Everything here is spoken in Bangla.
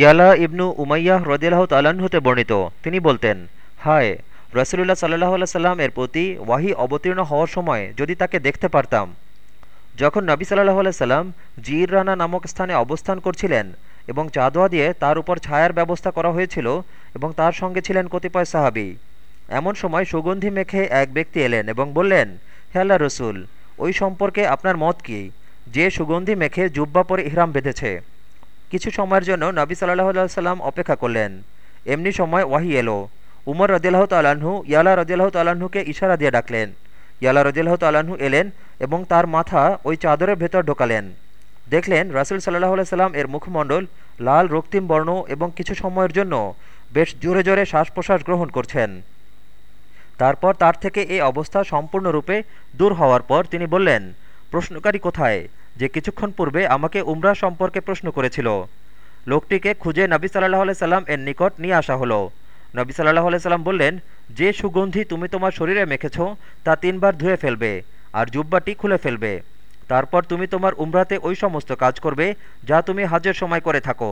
ইয়ালা ইবনু উমাইয়াহ রদিয়াল্লাহ তালান হতে বর্ণিত। তিনি বলতেন, হায় রসুল্লাহ সাল্লাহ সাল্লাম এর প্রতি ওয়াহি অবতীর্ণ হওয়ার সময় যদি তাকে দেখতে পারতাম, যখন নবী সাল্লাহ সাল্লাম জির রানা নামক স্থানে অবস্থান করছিলেন এবং চাঁদোয়া দিয়ে তার উপর ছায়ার ব্যবস্থা করা হয়েছিল এবং তার সঙ্গে ছিলেন কতিপয় সাহাবি, এমন সময় সুগন্ধি মেখে এক ব্যক্তি এলেন এবং বললেন, হে আল্লাহ রসুল, ওই সম্পর্কে আপনার মত কি? যে সুগন্ধি মেখে জুব্বা পরে ইহরাম বেঁধেছে। কিছু সময়ের জন্য নবী সাল্লাহ সাল্লাম অপেক্ষা করলেন। এমনি সময় ওয়াহি এলো। উমর রদিল্লাহ তাল্লাহ্ন ইয়ালা রদিল্লাহ তাল্লাহ্নকে ইশারা দিয়ে ডাকলেন। ইয়ালা রদিল্লাহ তাল্লাহ্ন এলেন এবং তার মাথা ওই চাদরের ভেতর ঢোকালেন। দেখলেন রাসুল সাল্লাহ সাল্লাম এর মুখমণ্ডল লাল, রক্তিম বর্ণ এবং কিছু সময়ের জন্য বেশ জোরে জোরে শ্বাস প্রশ্বাস গ্রহণ করছেন। তারপর তার থেকে এই অবস্থা সম্পূর্ণরূপে দূর হওয়ার পর তিনি বললেন, প্রশ্নকারী কোথায়? যে কিছুক্ষণ পূর্বে আমাকে উমরা সম্পর্কে প্রশ্ন করেছিল। লোকটিকে খুঁজে নবী সাল্লাহ সাল্লাম এর নিকট নিয়ে আসা হলো। নবী সাল্লাহ সাল্লাম বললেন, যে সুগন্ধি তুমি তোমার শরীরে মেখেছ, তা তিনবার ধুয়ে ফেলবে আর জুব্বাটি খুলে ফেলবে। তারপর তুমি তোমার উমরাতে ওই সমস্ত কাজ করবে যা তুমি হাজের সময় করে থাকো।